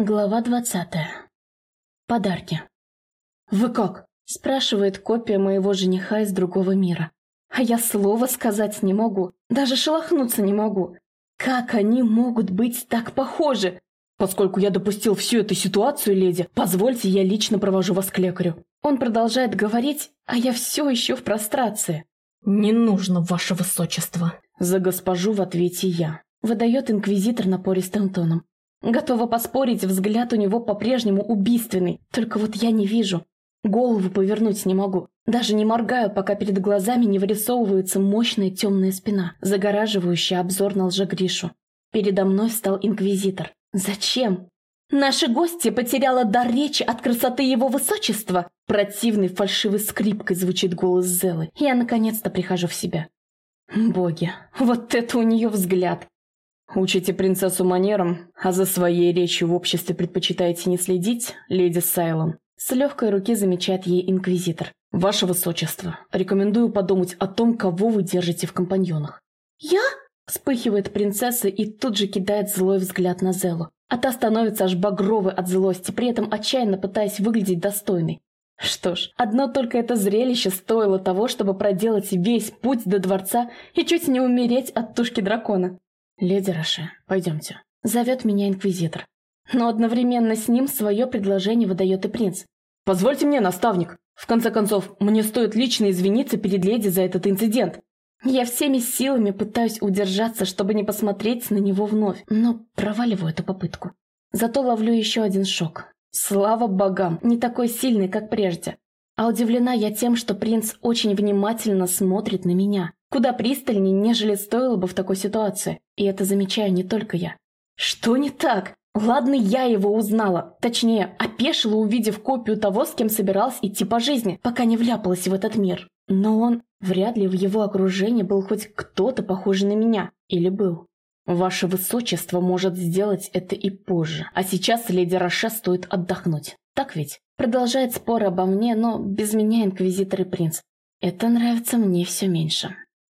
Глава двадцатая. Подарки. «Вы как?» – спрашивает копия моего жениха из другого мира. А я слова сказать не могу, даже шелохнуться не могу. Как они могут быть так похожи? Поскольку я допустил всю эту ситуацию, леди, позвольте, я лично провожу вас к лекарю. Он продолжает говорить, а я все еще в прострации. «Не нужно, ваше высочество», – за госпожу в ответе я. Выдает инквизитор напористым тоном. Готова поспорить, взгляд у него по-прежнему убийственный, только вот я не вижу. Голову повернуть не могу. Даже не моргаю, пока перед глазами не вырисовывается мощная темная спина, загораживающая обзор на лжегришу. Передо мной встал инквизитор. Зачем? Наши гости потеряла дар речи от красоты его высочества. Противный фальшивой скрипкой звучит голос Зелы. Я наконец-то прихожу в себя. Боги, вот это у нее взгляд. Учите принцессу манерам, а за своей речью в обществе предпочитаете не следить, леди Сайлон. С легкой руки замечает ей инквизитор. Ваше высочество, рекомендую подумать о том, кого вы держите в компаньонах. Я? Вспыхивает принцесса и тут же кидает злой взгляд на Зелу. А та становится аж багровой от злости, при этом отчаянно пытаясь выглядеть достойной. Что ж, одно только это зрелище стоило того, чтобы проделать весь путь до дворца и чуть не умереть от тушки дракона. «Леди Роше, пойдемте», — зовет меня инквизитор. Но одновременно с ним свое предложение выдает и принц. «Позвольте мне, наставник. В конце концов, мне стоит лично извиниться перед леди за этот инцидент». Я всеми силами пытаюсь удержаться, чтобы не посмотреть на него вновь, но проваливаю эту попытку. Зато ловлю еще один шок. Слава богам, не такой сильный, как прежде. А удивлена я тем, что принц очень внимательно смотрит на меня. Куда пристальнее, нежели стоило бы в такой ситуации. И это замечаю не только я. Что не так? Ладно, я его узнала. Точнее, опешила, увидев копию того, с кем собиралась идти по жизни, пока не вляпалась в этот мир. Но он... Вряд ли в его окружении был хоть кто-то похожий на меня. Или был. Ваше Высочество может сделать это и позже. А сейчас леди Роше стоит отдохнуть. Так ведь? Продолжает спор обо мне, но без меня инквизитор и принц. Это нравится мне все меньше.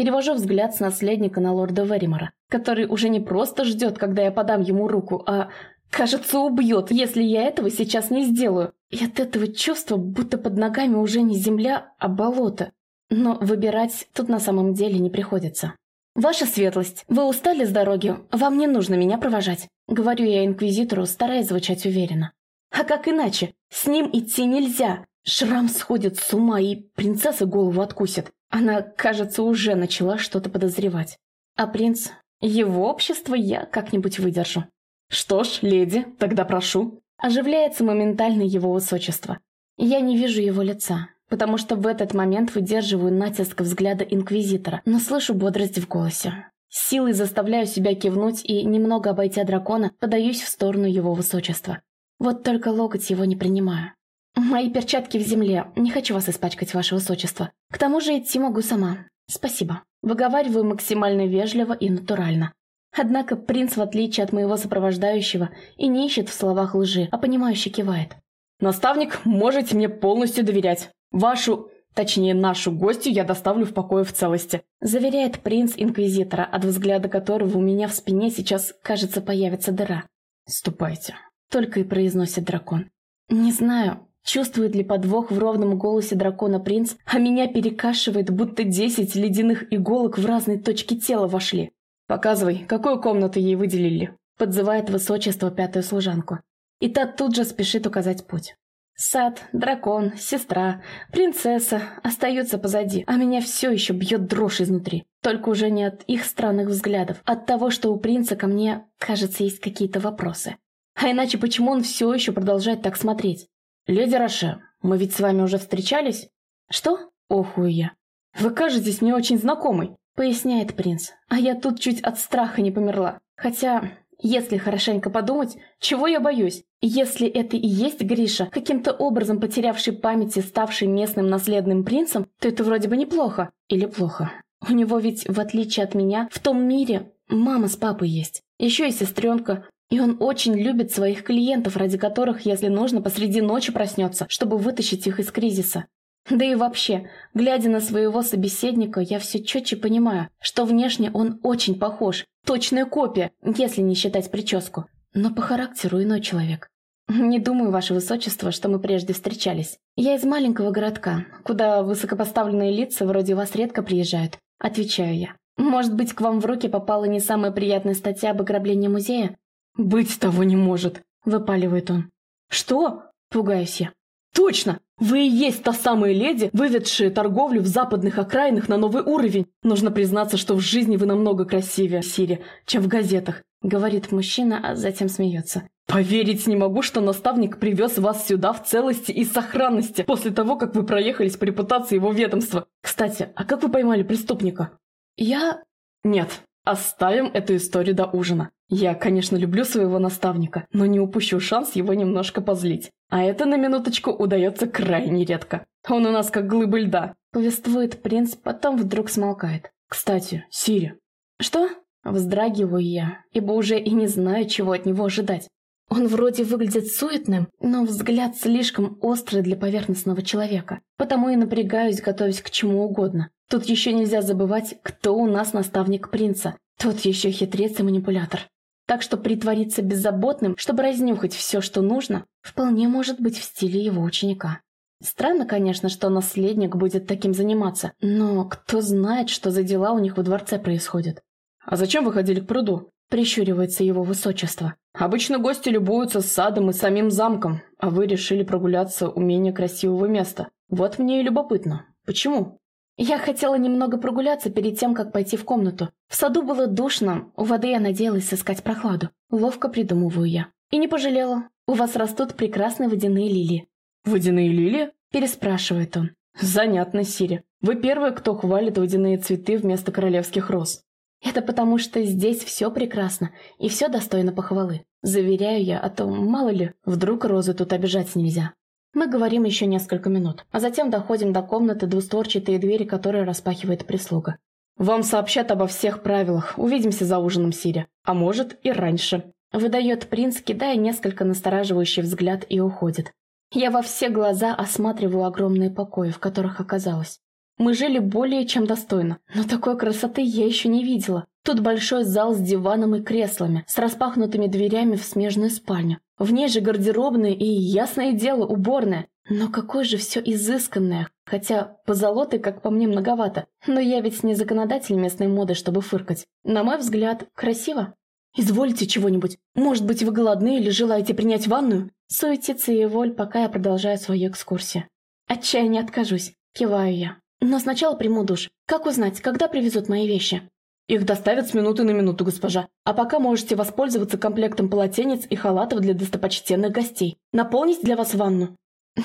Перевожу взгляд с наследника на лорда Веримора, который уже не просто ждет, когда я подам ему руку, а, кажется, убьет, если я этого сейчас не сделаю. И от этого чувства, будто под ногами уже не земля, а болото. Но выбирать тут на самом деле не приходится. «Ваша светлость, вы устали с дороги? Вам не нужно меня провожать», — говорю я инквизитору, стараясь звучать уверенно. «А как иначе? С ним идти нельзя. Шрам сходит с ума, и принцесса голову откусит. Она, кажется, уже начала что-то подозревать. А принц... Его общество я как-нибудь выдержу. Что ж, леди, тогда прошу. Оживляется моментально его высочество. Я не вижу его лица, потому что в этот момент выдерживаю натиск взгляда инквизитора, но слышу бодрость в голосе. Силой заставляю себя кивнуть и, немного обойдя дракона, подаюсь в сторону его высочества. Вот только локоть его не принимаю. «Мои перчатки в земле. Не хочу вас испачкать, ваше высочество. К тому же идти могу сама. Спасибо». Выговариваю максимально вежливо и натурально. Однако принц, в отличие от моего сопровождающего, и не ищет в словах лжи, а понимающе кивает. «Наставник, можете мне полностью доверять. Вашу, точнее нашу гостью я доставлю в покое в целости», заверяет принц Инквизитора, от взгляда которого у меня в спине сейчас, кажется, появится дыра. «Ступайте», — только и произносит дракон. «Не знаю, Чувствует ли подвох в ровном голосе дракона принц, а меня перекашивает, будто десять ледяных иголок в разные точки тела вошли. «Показывай, какую комнату ей выделили?» Подзывает высочество пятую служанку. И та тут же спешит указать путь. Сад, дракон, сестра, принцесса остаются позади, а меня все еще бьет дрожь изнутри. Только уже не от их странных взглядов, от того, что у принца ко мне, кажется, есть какие-то вопросы. А иначе почему он все еще продолжает так смотреть? «Леди Роше, мы ведь с вами уже встречались?» «Что?» – охую я. «Вы кажетесь мне очень знакомой», – поясняет принц. А я тут чуть от страха не померла. Хотя, если хорошенько подумать, чего я боюсь? Если это и есть Гриша, каким-то образом потерявший память и ставший местным наследным принцем, то это вроде бы неплохо. Или плохо. У него ведь, в отличие от меня, в том мире мама с папой есть. Еще и сестренка, и он очень любит своих клиентов, ради которых, если нужно, посреди ночи проснется, чтобы вытащить их из кризиса. Да и вообще, глядя на своего собеседника, я все четче понимаю, что внешне он очень похож, точная копия, если не считать прическу. но по характеру иной человек. «Не думаю, Ваше Высочество, что мы прежде встречались. Я из маленького городка, куда высокопоставленные лица вроде вас редко приезжают», — отвечаю я. «Может быть, к вам в руки попала не самая приятная статья об ограблении музея?» «Быть того не может», — выпаливает он. «Что?» — пугаюсь я. «Точно! Вы и есть та самая леди, выведшая торговлю в западных окраинах на новый уровень. Нужно признаться, что в жизни вы намного красивее, Сири, чем в газетах», — говорит мужчина, а затем смеется. «Поверить не могу, что наставник привез вас сюда в целости и сохранности после того, как вы проехались по репутации его ведомства. Кстати, а как вы поймали преступника?» «Я...» «Нет, оставим эту историю до ужина. Я, конечно, люблю своего наставника, но не упущу шанс его немножко позлить. А это на минуточку удается крайне редко. Он у нас как глыба льда. Повествует принц, потом вдруг смолкает. Кстати, Сири. Что? Вздрагиваю я, ибо уже и не знаю, чего от него ожидать. Он вроде выглядит суетным, но взгляд слишком острый для поверхностного человека. Потому и напрягаюсь, готовясь к чему угодно. Тут еще нельзя забывать, кто у нас наставник принца. Тот еще хитрец и манипулятор. Так что притвориться беззаботным, чтобы разнюхать все, что нужно, вполне может быть в стиле его ученика. Странно, конечно, что наследник будет таким заниматься, но кто знает, что за дела у них во дворце происходят. «А зачем вы ходили к пруду?» – прищуривается его высочество. Обычно гости любуются садом и самим замком, а вы решили прогуляться у менее красивого места. Вот мне и любопытно. Почему? Я хотела немного прогуляться перед тем, как пойти в комнату. В саду было душно, у воды я надеялась сыскать прохладу. Ловко придумываю я. И не пожалела. У вас растут прекрасные водяные лилии. «Водяные лилии?» – переспрашивает он. «Занятно, Сири. Вы первые, кто хвалит водяные цветы вместо королевских роз. Это потому, что здесь все прекрасно, и все достойно похвалы. Заверяю я, а то, мало ли, вдруг розы тут обижать нельзя. Мы говорим еще несколько минут, а затем доходим до комнаты двустворчатые двери, которые распахивает прислуга. «Вам сообщат обо всех правилах. Увидимся за ужином, Сиря. А может, и раньше». Выдает принц, кидая несколько настораживающий взгляд и уходит. Я во все глаза осматриваю огромные покои, в которых оказалась. Мы жили более чем достойно, но такой красоты я еще не видела. Тут большой зал с диваном и креслами, с распахнутыми дверями в смежную спальню. В ней же гардеробная и, ясное дело, уборная. Но какое же все изысканное, хотя позолоты, как по мне, многовато. Но я ведь не законодатель местной моды, чтобы фыркать. На мой взгляд, красиво. «Извольте чего-нибудь. Может быть, вы голодны или желаете принять ванную?» Суетится и воль, пока я продолжаю свою экскурсию. «Отчаяние откажусь», — киваю я. Но сначала приму душ. Как узнать, когда привезут мои вещи? Их доставят с минуты на минуту, госпожа. А пока можете воспользоваться комплектом полотенец и халатов для достопочтенных гостей. Наполнить для вас ванну?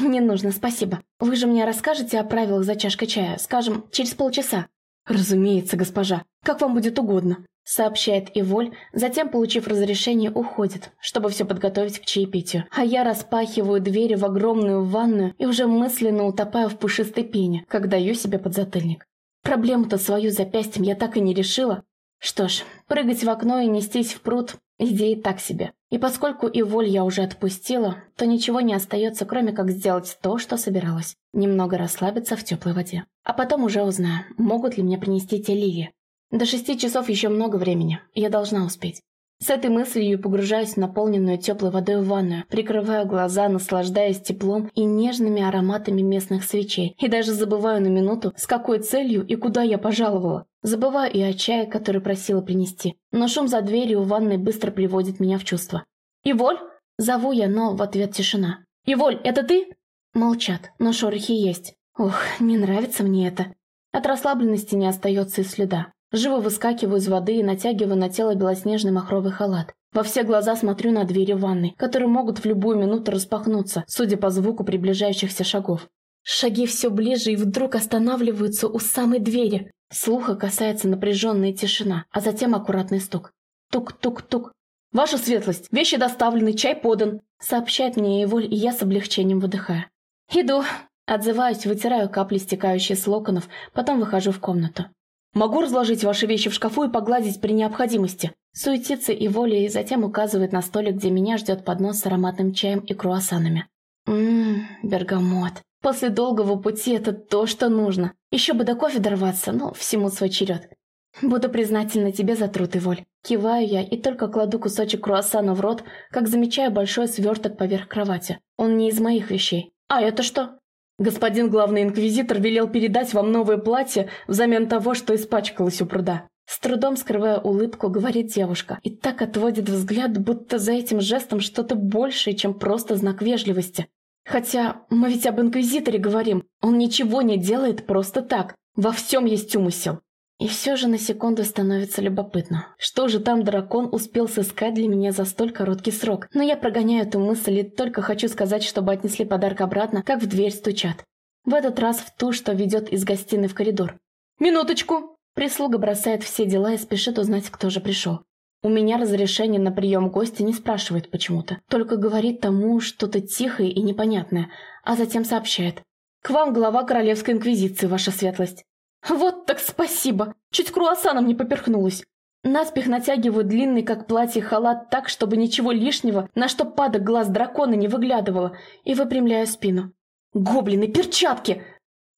Не нужно, спасибо. Вы же мне расскажете о правилах за чашкой чая, скажем, через полчаса. Разумеется, госпожа. Как вам будет угодно сообщает Иволь, затем, получив разрешение, уходит, чтобы все подготовить к чаепитию. А я распахиваю двери в огромную ванную и уже мысленно утопаю в пушистой пене, как даю себе подзатыльник. Проблему-то свою запястьем я так и не решила. Что ж, прыгать в окно и нестись в пруд – идея так себе. И поскольку и воль я уже отпустила, то ничего не остается, кроме как сделать то, что собиралась. Немного расслабиться в теплой воде. А потом уже узнаю, могут ли мне принести те лилии. До шести часов еще много времени, я должна успеть. С этой мыслью погружаюсь в наполненную теплой водой в ванную, прикрываю глаза, наслаждаясь теплом и нежными ароматами местных свечей, и даже забываю на минуту, с какой целью и куда я пожаловала. Забываю и о чае, который просила принести, но шум за дверью в ванной быстро приводит меня в чувство. «Иволь?» Зову я, но в ответ тишина. «Иволь, это ты?» Молчат, но шорохи есть. Ох, не нравится мне это. От расслабленности не остается и следа. Живо выскакиваю из воды и натягиваю на тело белоснежный махровый халат. Во все глаза смотрю на двери ванной, которые могут в любую минуту распахнуться, судя по звуку приближающихся шагов. Шаги все ближе и вдруг останавливаются у самой двери. Слуха касается напряженная тишина, а затем аккуратный стук. Тук-тук-тук. «Ваша светлость, вещи доставлены, чай подан», сообщает мне Еволь, и я с облегчением выдыхаю. «Иду». Отзываюсь, вытираю капли, стекающие с локонов, потом выхожу в комнату. Могу разложить ваши вещи в шкафу и погладить при необходимости. Суетится и волей, и затем указывает на столик, где меня ждет поднос с ароматным чаем и круассанами. Ммм, бергамот. После долгого пути это то, что нужно. Еще бы до кофе дорваться, но всему свой черед. Буду признательна тебе за труд и воль. Киваю я и только кладу кусочек круассана в рот, как замечаю большой сверток поверх кровати. Он не из моих вещей. А это что? Господин главный инквизитор велел передать вам новое платье взамен того, что испачкалось у пруда. С трудом скрывая улыбку, говорит девушка, и так отводит взгляд, будто за этим жестом что-то большее, чем просто знак вежливости. Хотя мы ведь об инквизиторе говорим, он ничего не делает просто так, во всем есть умысел. И все же на секунду становится любопытно. Что же там дракон успел сыскать для меня за столь короткий срок? Но я прогоняю эту мысль и только хочу сказать, чтобы отнесли подарок обратно, как в дверь стучат. В этот раз в ту, что ведет из гостиной в коридор. «Минуточку!» Прислуга бросает все дела и спешит узнать, кто же пришел. У меня разрешение на прием гостя не спрашивает почему-то, только говорит тому что-то тихое и непонятное, а затем сообщает. «К вам глава Королевской Инквизиции, ваша светлость». Вот так спасибо! Чуть круассаном не поперхнулась. Наспех натягиваю длинный, как платье, халат так, чтобы ничего лишнего, на что падок глаз дракона не выглядывало, и выпрямляю спину. «Гоблины, перчатки!»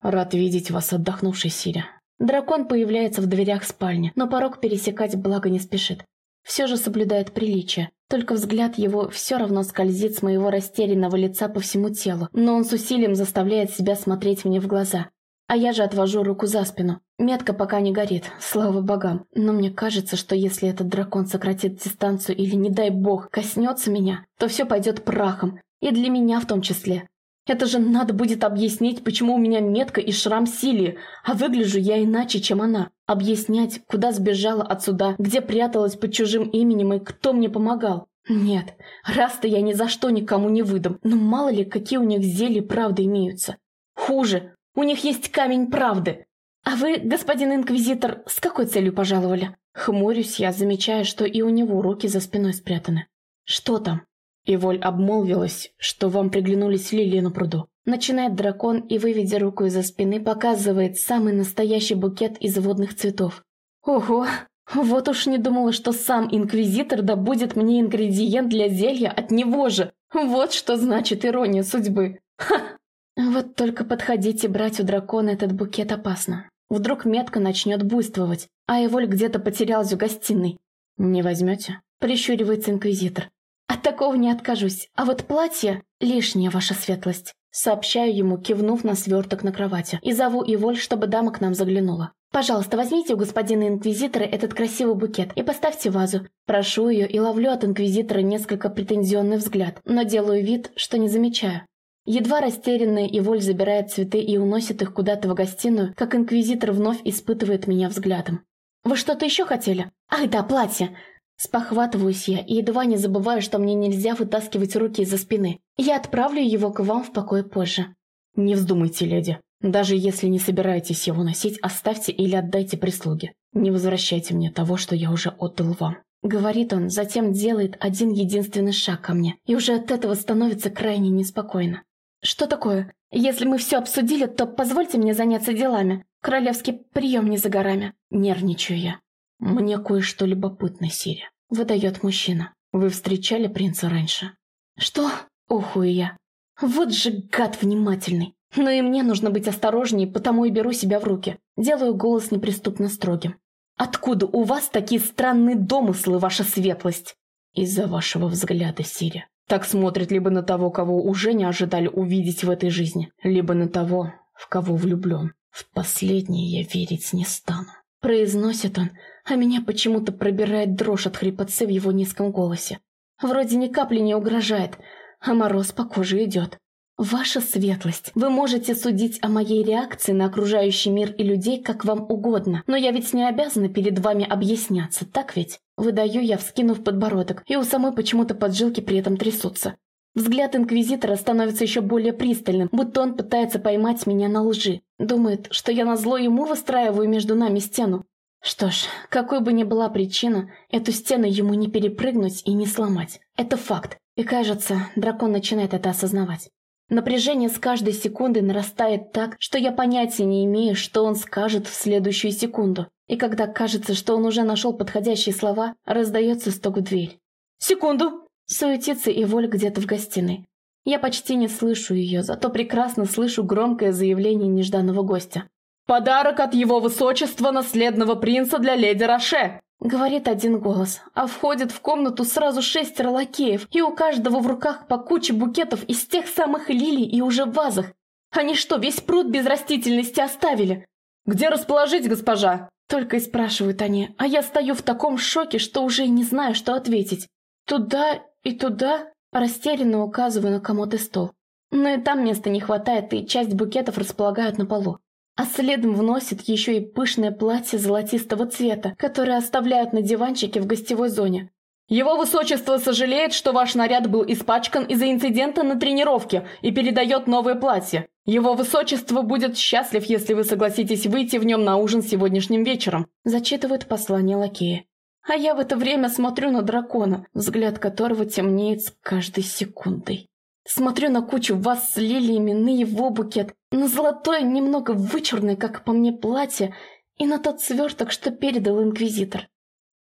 «Рад видеть вас, отдохнувший Сирия». Дракон появляется в дверях спальни, но порог пересекать благо не спешит. Все же соблюдает приличие, только взгляд его все равно скользит с моего растерянного лица по всему телу, но он с усилием заставляет себя смотреть мне в глаза. А я же отвожу руку за спину. Метка пока не горит, слава богам. Но мне кажется, что если этот дракон сократит дистанцию или, не дай бог, коснется меня, то все пойдет прахом. И для меня в том числе. Это же надо будет объяснить, почему у меня метка и шрам Силии, а выгляжу я иначе, чем она. Объяснять, куда сбежала отсюда, где пряталась под чужим именем и кто мне помогал. Нет, раз-то я ни за что никому не выдам, но мало ли, какие у них зелья правды имеются. Хуже, у них есть камень правды. А вы, господин инквизитор, с какой целью пожаловали? Хмурюсь я, замечая, что и у него руки за спиной спрятаны. Что там? И Воль обмолвилась, что вам приглянулись лилии на пруду. Начинает дракон и, выведя руку из-за спины, показывает самый настоящий букет из водных цветов. Ого, вот уж не думала, что сам инквизитор добудет мне ингредиент для зелья от него же. Вот что значит ирония судьбы. Ха! Вот только подходить и брать у дракона этот букет опасно. Вдруг метка начнет буйствовать, а Эволь где-то потерялась в гостиной. «Не возьмете?» – прищуривается инквизитор. «От такого не откажусь, а вот платье – лишнее, ваша светлость». Сообщаю ему, кивнув на сверток на кровати, и зову Иволь, чтобы дама к нам заглянула. «Пожалуйста, возьмите у господина инквизитора этот красивый букет и поставьте вазу». Прошу ее и ловлю от инквизитора несколько претензионный взгляд, но делаю вид, что не замечаю. Едва растерянная Иволь забирает цветы и уносит их куда-то в гостиную, как инквизитор вновь испытывает меня взглядом. «Вы что-то еще хотели?» «Ах да, платье!» Спохватываюсь я и едва не забываю, что мне нельзя вытаскивать руки из-за спины. Я отправлю его к вам в покой позже. Не вздумайте, леди. Даже если не собираетесь его носить, оставьте или отдайте прислуге. Не возвращайте мне того, что я уже отдал вам. Говорит он, затем делает один единственный шаг ко мне, и уже от этого становится крайне неспокойно. «Что такое? Если мы все обсудили, то позвольте мне заняться делами. Королевский прием не за горами». Нервничаю я. «Мне кое-что любопытно, Сири», — выдает мужчина. «Вы встречали принца раньше?» «Что?» — ухую я. «Вот же гад внимательный. Но и мне нужно быть осторожнее, потому и беру себя в руки. Делаю голос неприступно строгим. Откуда у вас такие странные домыслы, ваша светлость?» «Из-за вашего взгляда, Сири», так смотрит либо на того, кого уже не ожидали увидеть в этой жизни, либо на того, в кого влюблен. В последнее я верить не стану. Произносит он, а меня почему-то пробирает дрожь от хрипотцы в его низком голосе. Вроде ни капли не угрожает, а мороз по коже идет. Ваша светлость, вы можете судить о моей реакции на окружающий мир и людей как вам угодно, но я ведь не обязана перед вами объясняться, так ведь? Выдаю я, вскинув подбородок, и у самой почему-то поджилки при этом трясутся. Взгляд инквизитора становится еще более пристальным, будто он пытается поймать меня на лжи. Думает, что я назло ему выстраиваю между нами стену. Что ж, какой бы ни была причина, эту стену ему не перепрыгнуть и не сломать. Это факт. И кажется, дракон начинает это осознавать. Напряжение с каждой секундой нарастает так, что я понятия не имею, что он скажет в следующую секунду. И когда кажется, что он уже нашел подходящие слова, раздается стук в дверь. «Секунду!» Суетится и Воль где-то в гостиной. Я почти не слышу ее, зато прекрасно слышу громкое заявление нежданного гостя. Подарок от его высочества наследного принца для леди Роше!» Говорит один голос, а входит в комнату сразу шестеро лакеев, и у каждого в руках по куче букетов из тех самых лилий и уже вазах. Они что, весь пруд без растительности оставили? «Где расположить, госпожа?» Только и спрашивают они, а я стою в таком шоке, что уже не знаю, что ответить. Туда и туда растерянно указываю на комод и стол. Но и там места не хватает, и часть букетов располагают на полу. А следом вносят еще и пышное платье золотистого цвета, которое оставляют на диванчике в гостевой зоне. Его высочество сожалеет, что ваш наряд был испачкан из-за инцидента на тренировке и передает новое платье. Его высочество будет счастлив, если вы согласитесь выйти в нем на ужин сегодняшним вечером. Зачитывает послание лакея. А я в это время смотрю на дракона, взгляд которого темнеет с каждой секундой. Смотрю на кучу вас с лилиями, на его букет, на золотое, немного вычурное, как по мне, платье, и на тот сверток, что передал инквизитор.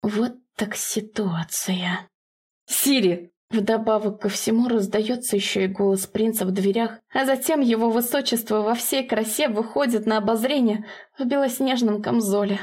Вот так ситуация. «Сири!» Вдобавок ко всему раздается еще и голос принца в дверях, а затем его высочество во всей красе выходит на обозрение в белоснежном камзоле.